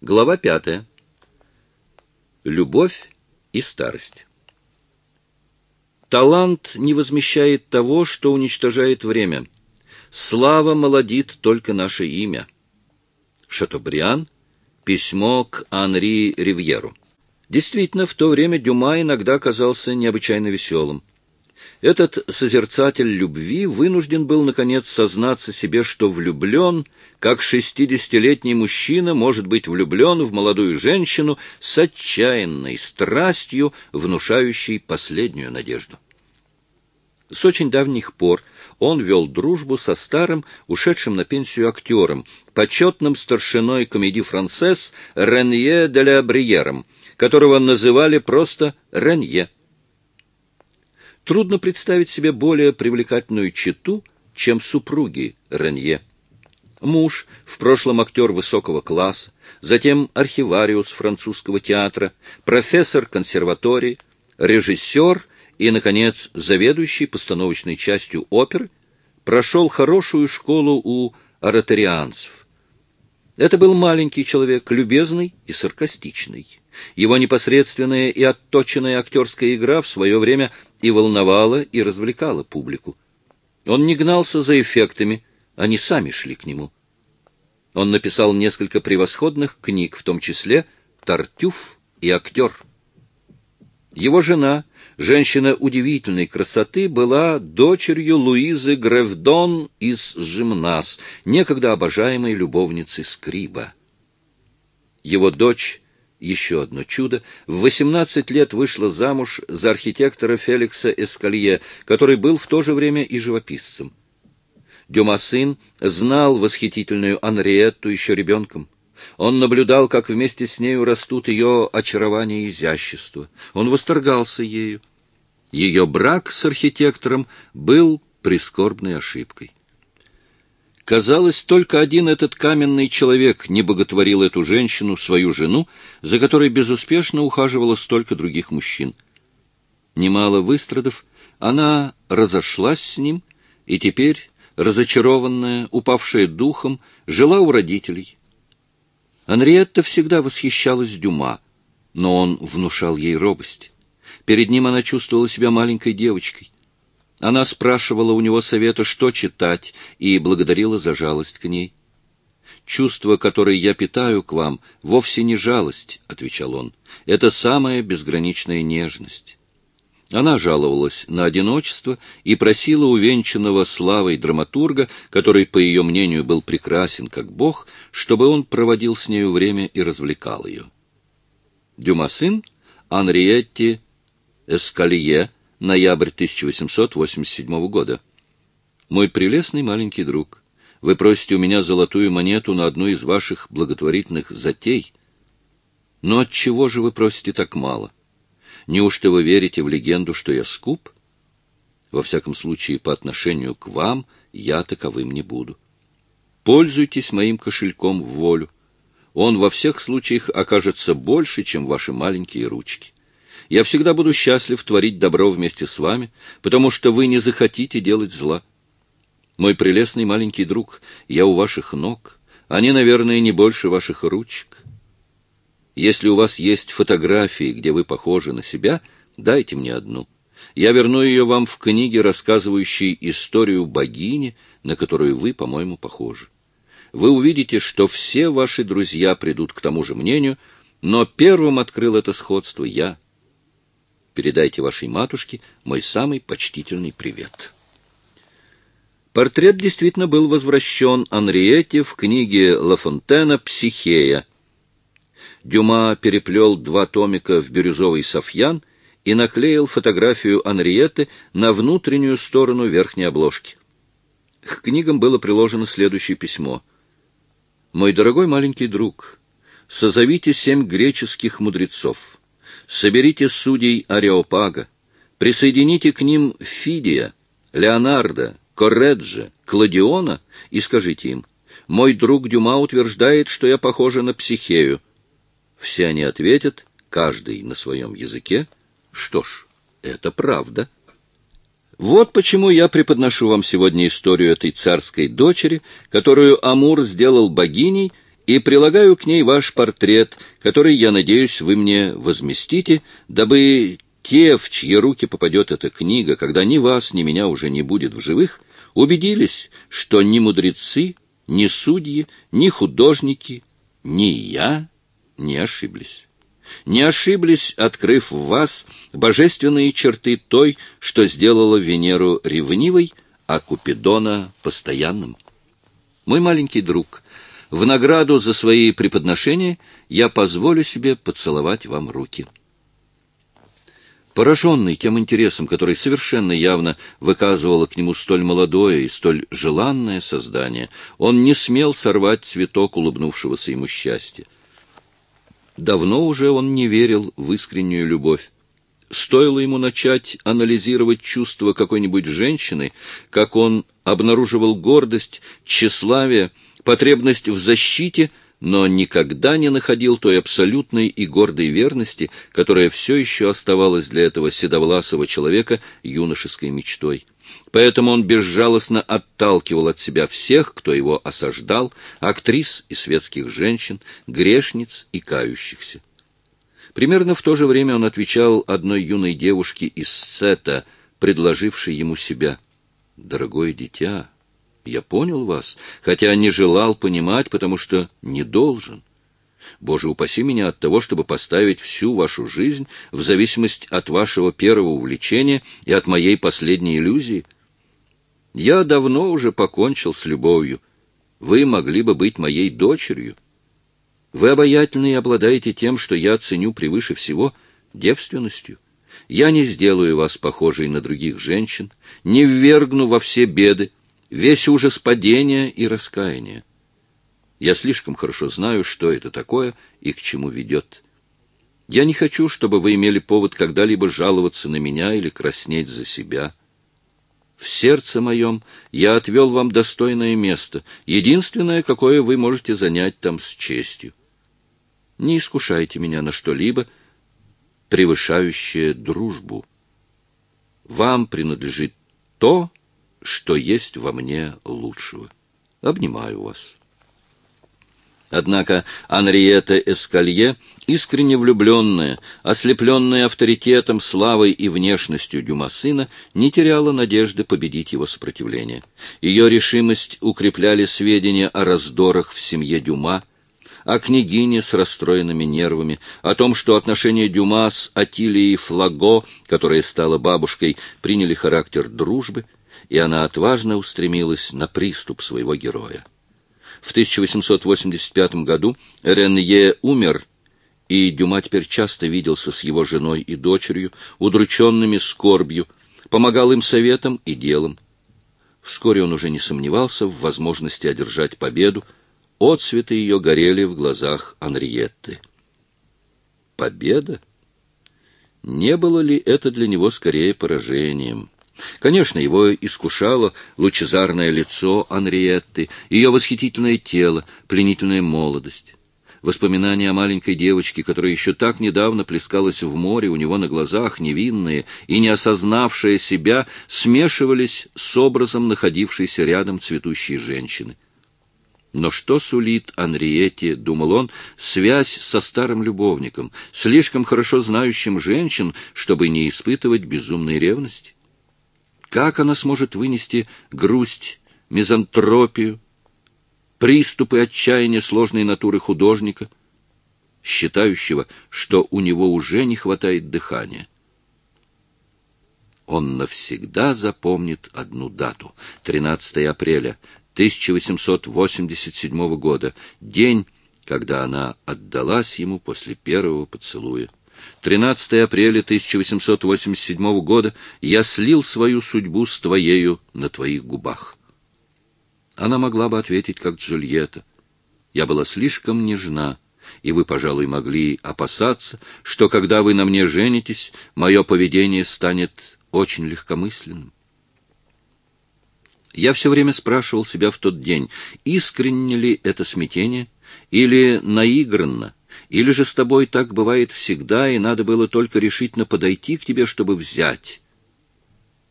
Глава пятая. Любовь и старость. Талант не возмещает того, что уничтожает время. Слава молодит только наше имя. Шатобриан. Письмо к Анри Ривьеру. Действительно, в то время Дюма иногда казался необычайно веселым. Этот созерцатель любви вынужден был, наконец, сознаться себе, что влюблен, как шестидесятилетний мужчина может быть влюблен в молодую женщину с отчаянной страстью, внушающей последнюю надежду. С очень давних пор он вел дружбу со старым, ушедшим на пенсию актером, почетным старшиной комедии «Францесс» Ренье де ля Бриером, которого называли просто Ренье. Трудно представить себе более привлекательную читу, чем супруги Ренье. Муж, в прошлом актер высокого класса, затем архивариус французского театра, профессор консерватории, режиссер и, наконец, заведующий постановочной частью оперы, прошел хорошую школу у ораторианцев. Это был маленький человек, любезный и саркастичный. Его непосредственная и отточенная актерская игра в свое время и волновала, и развлекала публику. Он не гнался за эффектами, они сами шли к нему. Он написал несколько превосходных книг, в том числе «Тартюф» и «Актер». Его жена, женщина удивительной красоты, была дочерью Луизы Гревдон из Жимнас, некогда обожаемой любовницы Скриба. Его дочь еще одно чудо, в 18 лет вышла замуж за архитектора Феликса Эскалье, который был в то же время и живописцем. Дюма сын знал восхитительную Анриетту еще ребенком. Он наблюдал, как вместе с нею растут ее очарование и изящество. Он восторгался ею. Ее брак с архитектором был прискорбной ошибкой. Казалось, только один этот каменный человек не боготворил эту женщину, свою жену, за которой безуспешно ухаживало столько других мужчин. Немало выстрадов, она разошлась с ним, и теперь, разочарованная, упавшая духом, жила у родителей. Анриетта всегда восхищалась Дюма, но он внушал ей робость. Перед ним она чувствовала себя маленькой девочкой. Она спрашивала у него совета, что читать, и благодарила за жалость к ней. «Чувство, которое я питаю к вам, вовсе не жалость», — отвечал он. «Это самая безграничная нежность». Она жаловалась на одиночество и просила увенчанного славой драматурга, который, по ее мнению, был прекрасен как бог, чтобы он проводил с нею время и развлекал ее. Дюма сын Анриетти Эскалье — ноябрь 1887 года. Мой прелестный маленький друг, вы просите у меня золотую монету на одну из ваших благотворительных затей. Но от чего же вы просите так мало? Неужто вы верите в легенду, что я скуп? Во всяком случае, по отношению к вам я таковым не буду. Пользуйтесь моим кошельком в волю. Он во всех случаях окажется больше, чем ваши маленькие ручки. Я всегда буду счастлив творить добро вместе с вами, потому что вы не захотите делать зла. Мой прелестный маленький друг, я у ваших ног. Они, наверное, не больше ваших ручек. Если у вас есть фотографии, где вы похожи на себя, дайте мне одну. Я верну ее вам в книге, рассказывающей историю богини, на которую вы, по-моему, похожи. Вы увидите, что все ваши друзья придут к тому же мнению, но первым открыл это сходство я — Передайте вашей матушке мой самый почтительный привет. Портрет действительно был возвращен Анриете в книге Ла Фонтена «Психея». Дюма переплел два томика в бирюзовый софьян и наклеил фотографию Анриеты на внутреннюю сторону верхней обложки. К книгам было приложено следующее письмо. «Мой дорогой маленький друг, созовите семь греческих мудрецов» соберите судей Ареопага, присоедините к ним Фидия, Леонардо, Корреджа, Кладиона и скажите им, «Мой друг Дюма утверждает, что я похожа на психею». Все они ответят, каждый на своем языке, «Что ж, это правда». Вот почему я преподношу вам сегодня историю этой царской дочери, которую Амур сделал богиней и прилагаю к ней ваш портрет, который, я надеюсь, вы мне возместите, дабы те, в чьи руки попадет эта книга, когда ни вас, ни меня уже не будет в живых, убедились, что ни мудрецы, ни судьи, ни художники, ни я не ошиблись. Не ошиблись, открыв в вас божественные черты той, что сделала Венеру ревнивой, а Купидона постоянным. Мой маленький друг, в награду за свои преподношения я позволю себе поцеловать вам руки. Пораженный тем интересом, который совершенно явно выказывало к нему столь молодое и столь желанное создание, он не смел сорвать цветок улыбнувшегося ему счастья. Давно уже он не верил в искреннюю любовь. Стоило ему начать анализировать чувства какой-нибудь женщины, как он обнаруживал гордость, тщеславие, потребность в защите — но никогда не находил той абсолютной и гордой верности, которая все еще оставалась для этого седовласого человека юношеской мечтой. Поэтому он безжалостно отталкивал от себя всех, кто его осаждал, актрис и светских женщин, грешниц и кающихся. Примерно в то же время он отвечал одной юной девушке из Сета, предложившей ему себя. «Дорогое дитя, я понял вас, хотя не желал понимать, потому что не должен. Боже, упаси меня от того, чтобы поставить всю вашу жизнь в зависимость от вашего первого увлечения и от моей последней иллюзии. Я давно уже покончил с любовью. Вы могли бы быть моей дочерью. Вы обаятельны и обладаете тем, что я ценю превыше всего — девственностью. Я не сделаю вас похожей на других женщин, не ввергну во все беды, весь ужас падения и раскаяния. Я слишком хорошо знаю, что это такое и к чему ведет. Я не хочу, чтобы вы имели повод когда-либо жаловаться на меня или краснеть за себя. В сердце моем я отвел вам достойное место, единственное, какое вы можете занять там с честью. Не искушайте меня на что-либо, превышающее дружбу. Вам принадлежит то, что есть во мне лучшего. Обнимаю вас. Однако Анриета Эскалье, искренне влюбленная, ослепленная авторитетом, славой и внешностью Дюма сына, не теряла надежды победить его сопротивление. Ее решимость укрепляли сведения о раздорах в семье Дюма, о княгине с расстроенными нервами, о том, что отношения Дюма с Атилией Флаго, которая стала бабушкой, приняли характер дружбы — и она отважно устремилась на приступ своего героя. В 1885 году Ренье умер, и Дюма теперь часто виделся с его женой и дочерью, удрученными скорбью, помогал им советом и делом. Вскоре он уже не сомневался в возможности одержать победу, отцветы ее горели в глазах Анриетты. Победа? Не было ли это для него скорее поражением? Конечно, его искушало лучезарное лицо Анриетты, ее восхитительное тело, пленительная молодость. Воспоминания о маленькой девочке, которая еще так недавно плескалась в море у него на глазах, невинные и не осознавшая себя, смешивались с образом находившейся рядом цветущей женщины. Но что сулит Анриете, думал он, связь со старым любовником, слишком хорошо знающим женщин, чтобы не испытывать безумной ревности? Как она сможет вынести грусть, мизантропию, приступы отчаяния сложной натуры художника, считающего, что у него уже не хватает дыхания? Он навсегда запомнит одну дату — 13 апреля 1887 года, день, когда она отдалась ему после первого поцелуя. 13 апреля 1887 года я слил свою судьбу с твоею на твоих губах. Она могла бы ответить, как Джульетта. Я была слишком нежна, и вы, пожалуй, могли опасаться, что, когда вы на мне женитесь, мое поведение станет очень легкомысленным. Я все время спрашивал себя в тот день, искренне ли это смятение или наигранно, или же с тобой так бывает всегда, и надо было только решительно подойти к тебе, чтобы взять.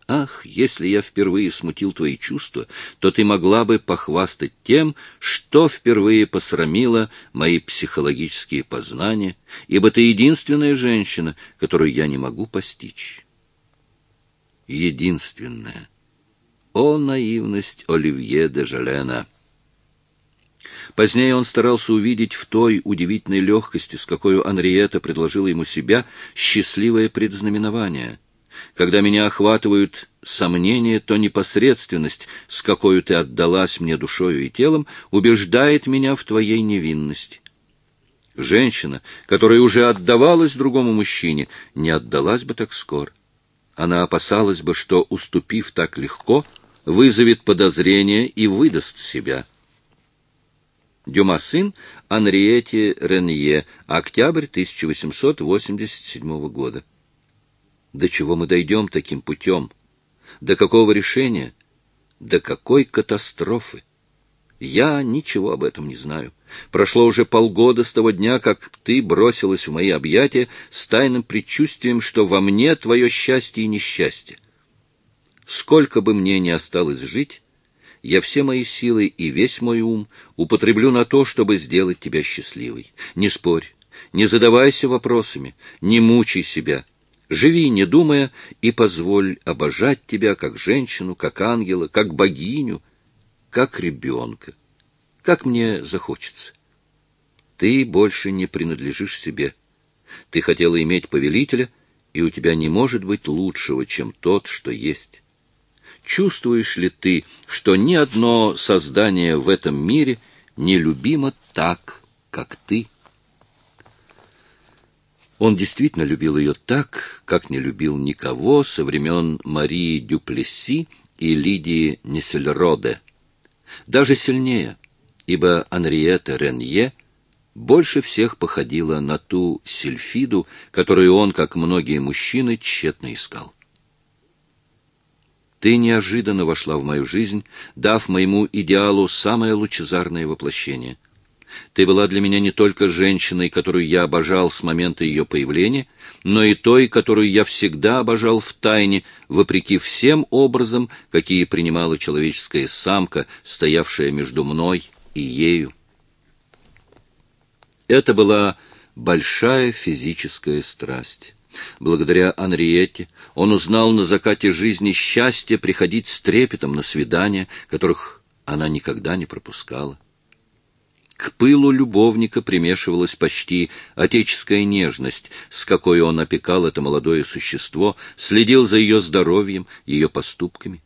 Ах, если я впервые смутил твои чувства, то ты могла бы похвастать тем, что впервые посрамило мои психологические познания, ибо ты единственная женщина, которую я не могу постичь. Единственная. О, наивность Оливье де Жалена! Позднее он старался увидеть в той удивительной легкости, с какой Анриета предложила ему себя, счастливое предзнаменование — когда меня охватывают сомнения, то непосредственность, с какой ты отдалась мне душою и телом, убеждает меня в твоей невинности. Женщина, которая уже отдавалась другому мужчине, не отдалась бы так скоро. Она опасалась бы, что, уступив так легко, вызовет подозрение и выдаст себя. Дюма сын Анриете Ренье, октябрь 1887 года. До чего мы дойдем таким путем? До какого решения? До какой катастрофы? Я ничего об этом не знаю. Прошло уже полгода с того дня, как ты бросилась в мои объятия с тайным предчувствием, что во мне твое счастье и несчастье. Сколько бы мне ни осталось жить, я все мои силы и весь мой ум употреблю на то, чтобы сделать тебя счастливой. Не спорь, не задавайся вопросами, не мучай себя — Живи, не думая, и позволь обожать тебя как женщину, как ангела, как богиню, как ребенка, как мне захочется. Ты больше не принадлежишь себе. Ты хотела иметь повелителя, и у тебя не может быть лучшего, чем тот, что есть. Чувствуешь ли ты, что ни одно создание в этом мире не любимо так, как ты? Он действительно любил ее так, как не любил никого со времен Марии Дюплесси и Лидии Нессельроде. Даже сильнее, ибо Анриета Ренье больше всех походила на ту сильфиду, которую он, как многие мужчины, тщетно искал. Ты неожиданно вошла в мою жизнь, дав моему идеалу самое лучезарное воплощение — ты была для меня не только женщиной, которую я обожал с момента ее появления, но и той, которую я всегда обожал в тайне, вопреки всем образом, какие принимала человеческая самка, стоявшая между мной и ею. Это была большая физическая страсть. Благодаря Анриетте он узнал на закате жизни счастье приходить с трепетом на свидания, которых она никогда не пропускала. К пылу любовника примешивалась почти отеческая нежность, с какой он опекал это молодое существо, следил за ее здоровьем, ее поступками.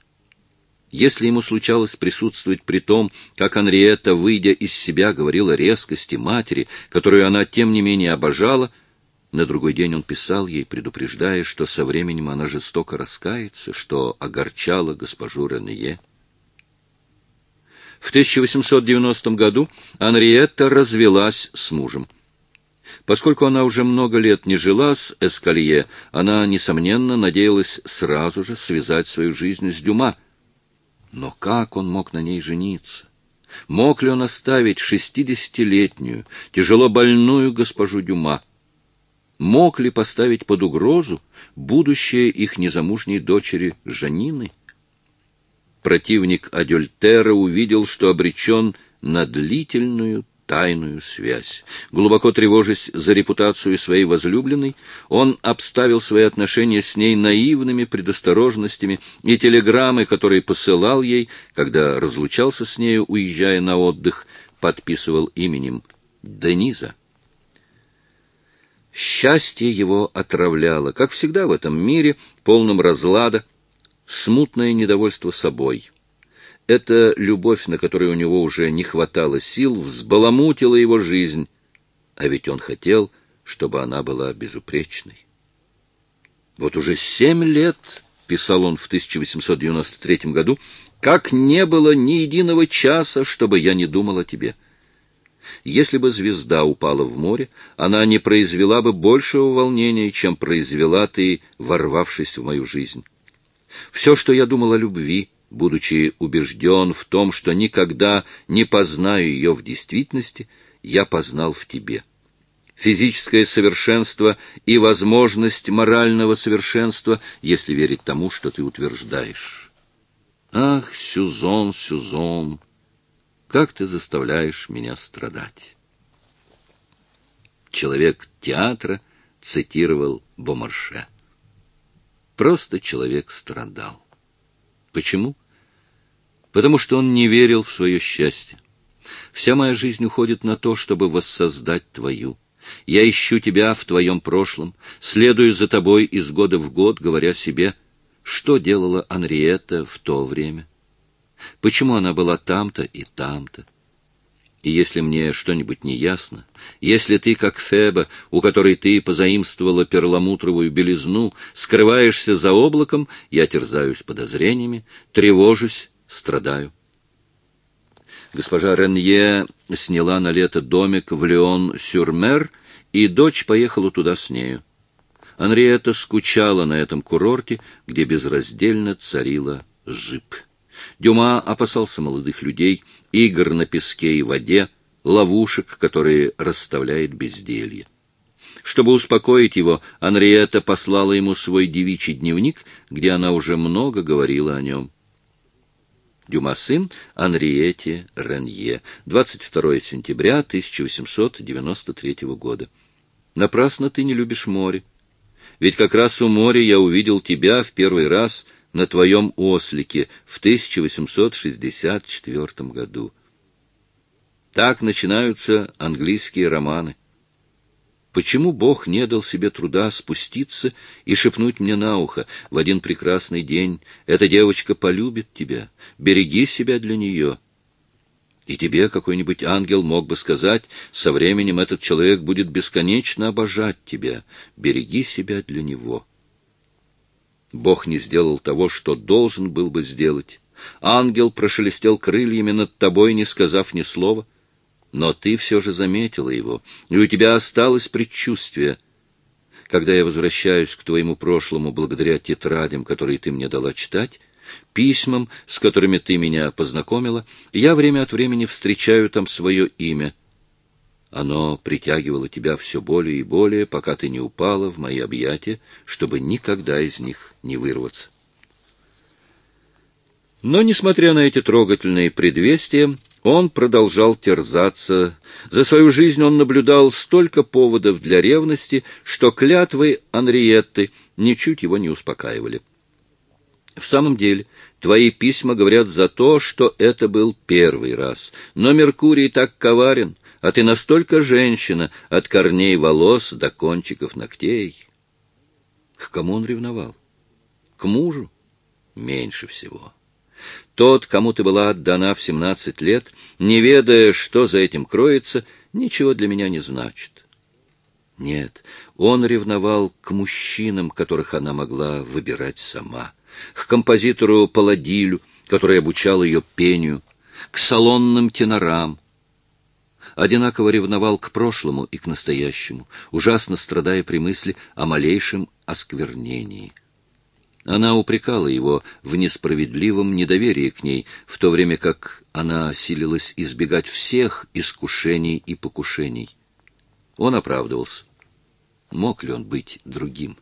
Если ему случалось присутствовать при том, как Анриетта, выйдя из себя, говорила резкости матери, которую она, тем не менее, обожала, на другой день он писал ей, предупреждая, что со временем она жестоко раскается, что огорчала госпожу Ренье. В 1890 году Анриетта развелась с мужем. Поскольку она уже много лет не жила с Эскалье, она, несомненно, надеялась сразу же связать свою жизнь с Дюма. Но как он мог на ней жениться? Мог ли он оставить шестидесятилетнюю, тяжело больную госпожу Дюма? Мог ли поставить под угрозу будущее их незамужней дочери Жанины? противник Адюльтера увидел, что обречен на длительную тайную связь. Глубоко тревожась за репутацию своей возлюбленной, он обставил свои отношения с ней наивными предосторожностями, и телеграммы, которые посылал ей, когда разлучался с нею, уезжая на отдых, подписывал именем Дениза. Счастье его отравляло, как всегда в этом мире, полном разлада, смутное недовольство собой. Эта любовь, на которую у него уже не хватало сил, взбаламутила его жизнь, а ведь он хотел, чтобы она была безупречной. Вот уже семь лет, писал он в 1893 году, как не было ни единого часа, чтобы я не думал о тебе. Если бы звезда упала в море, она не произвела бы большего волнения, чем произвела ты, ворвавшись в мою жизнь. Все, что я думал о любви, будучи убежден в том, что никогда не познаю ее в действительности, я познал в тебе. физическое совершенство и возможность морального совершенства, если верить тому, что ты утверждаешь. Ах, Сюзон, Сюзон, как ты заставляешь меня страдать. Человек театра цитировал Бомарше. Просто человек страдал. Почему? Потому что он не верил в свое счастье. Вся моя жизнь уходит на то, чтобы воссоздать твою. Я ищу тебя в твоем прошлом, следую за тобой из года в год, говоря себе, что делала Анриетта в то время, почему она была там-то и там-то. И если мне что-нибудь не ясно, если ты, как Феба, у которой ты позаимствовала перламутровую белизну, скрываешься за облаком, я терзаюсь подозрениями, тревожусь, страдаю. Госпожа Ренье сняла на лето домик в Леон-Сюрмер, и дочь поехала туда с нею. Анриета скучала на этом курорте, где безраздельно царила жип. Дюма опасался молодых людей, игр на песке и воде, ловушек, которые расставляет безделье. Чтобы успокоить его, Анриета послала ему свой девичий дневник, где она уже много говорила о нем. Дюма сын Анриете Ренье, 22 сентября 1893 года. Напрасно ты не любишь море. Ведь как раз у моря я увидел тебя в первый раз на твоем ослике в 1864 году. Так начинаются английские романы. Почему Бог не дал себе труда спуститься и шепнуть мне на ухо в один прекрасный день, «Эта девочка полюбит тебя, береги себя для нее». И тебе какой-нибудь ангел мог бы сказать, со временем этот человек будет бесконечно обожать тебя, береги себя для него. Бог не сделал того, что должен был бы сделать. Ангел прошелестел крыльями над тобой, не сказав ни слова — но ты все же заметила его, и у тебя осталось предчувствие. Когда я возвращаюсь к твоему прошлому благодаря тетрадям, которые ты мне дала читать, письмам, с которыми ты меня познакомила, я время от времени встречаю там свое имя. Оно притягивало тебя все более и более, пока ты не упала в мои объятия, чтобы никогда из них не вырваться. Но, несмотря на эти трогательные предвестия, он продолжал терзаться. За свою жизнь он наблюдал столько поводов для ревности, что клятвы Анриетты ничуть его не успокаивали. В самом деле, твои письма говорят за то, что это был первый раз. Но Меркурий так коварен, а ты настолько женщина, от корней волос до кончиков ногтей. К кому он ревновал? К мужу? Меньше всего. Тот, кому ты была отдана в семнадцать лет, не ведая, что за этим кроется, ничего для меня не значит. Нет, он ревновал к мужчинам, которых она могла выбирать сама, к композитору Паладилю, который обучал ее пению, к салонным тенорам. Одинаково ревновал к прошлому и к настоящему, ужасно страдая при мысли о малейшем осквернении. Она упрекала его в несправедливом недоверии к ней, в то время как она силилась избегать всех искушений и покушений. Он оправдывался. Мог ли он быть другим?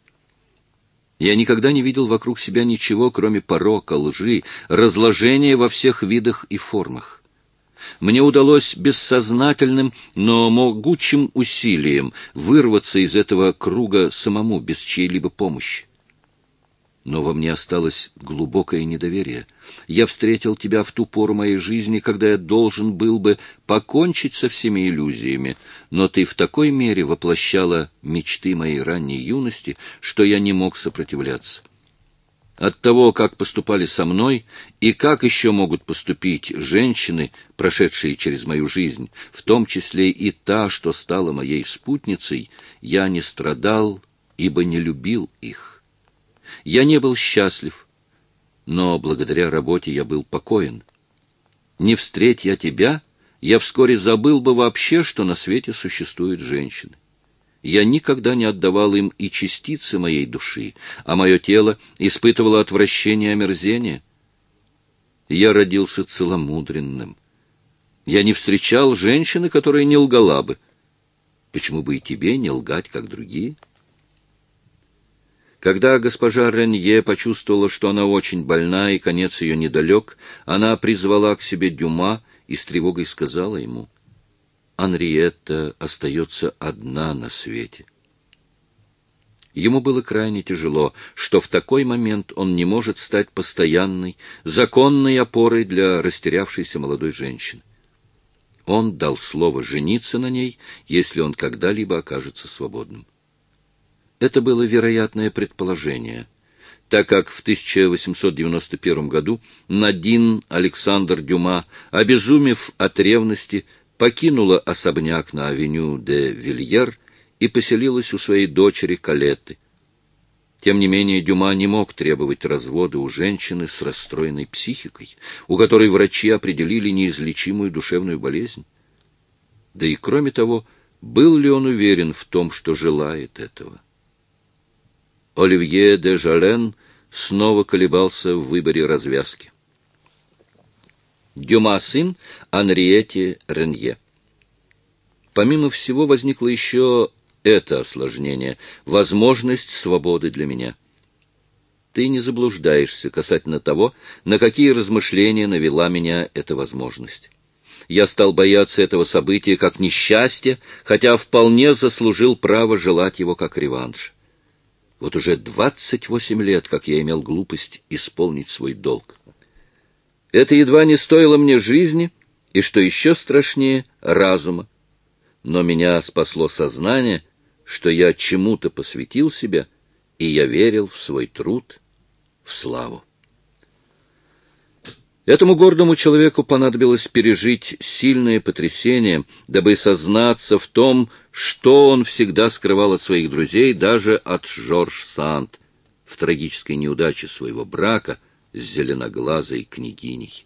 Я никогда не видел вокруг себя ничего, кроме порока, лжи, разложения во всех видах и формах. Мне удалось бессознательным, но могучим усилием вырваться из этого круга самому, без чьей-либо помощи но во мне осталось глубокое недоверие. Я встретил тебя в ту пору моей жизни, когда я должен был бы покончить со всеми иллюзиями, но ты в такой мере воплощала мечты моей ранней юности, что я не мог сопротивляться. От того, как поступали со мной, и как еще могут поступить женщины, прошедшие через мою жизнь, в том числе и та, что стала моей спутницей, я не страдал, ибо не любил их. Я не был счастлив, но благодаря работе я был покоен. Не встреть я тебя, я вскоре забыл бы вообще, что на свете существуют женщины. Я никогда не отдавал им и частицы моей души, а мое тело испытывало отвращение и омерзение. Я родился целомудренным. Я не встречал женщины, которая не лгала бы. Почему бы и тебе не лгать, как другие? Когда госпожа Ренье почувствовала, что она очень больна и конец ее недалек, она призвала к себе Дюма и с тревогой сказала ему, «Анриетта остается одна на свете». Ему было крайне тяжело, что в такой момент он не может стать постоянной, законной опорой для растерявшейся молодой женщины. Он дал слово жениться на ней, если он когда-либо окажется свободным. Это было вероятное предположение, так как в 1891 году Надин Александр Дюма, обезумев от ревности, покинула особняк на авеню де Вильер и поселилась у своей дочери Калетты. Тем не менее, Дюма не мог требовать развода у женщины с расстроенной психикой, у которой врачи определили неизлечимую душевную болезнь. Да и кроме того, был ли он уверен в том, что желает этого? Оливье де Жален снова колебался в выборе развязки. Дюма сын Анриете Ренье. Помимо всего возникло еще это осложнение, возможность свободы для меня. Ты не заблуждаешься касательно того, на какие размышления навела меня эта возможность. Я стал бояться этого события как несчастья, хотя вполне заслужил право желать его как реванш. Вот уже двадцать восемь лет, как я имел глупость исполнить свой долг. Это едва не стоило мне жизни, и, что еще страшнее, разума. Но меня спасло сознание, что я чему-то посвятил себя, и я верил в свой труд, в славу. Этому гордому человеку понадобилось пережить сильное потрясение, дабы сознаться в том, что он всегда скрывал от своих друзей, даже от Жорж Санд, в трагической неудаче своего брака с зеленоглазой княгиней.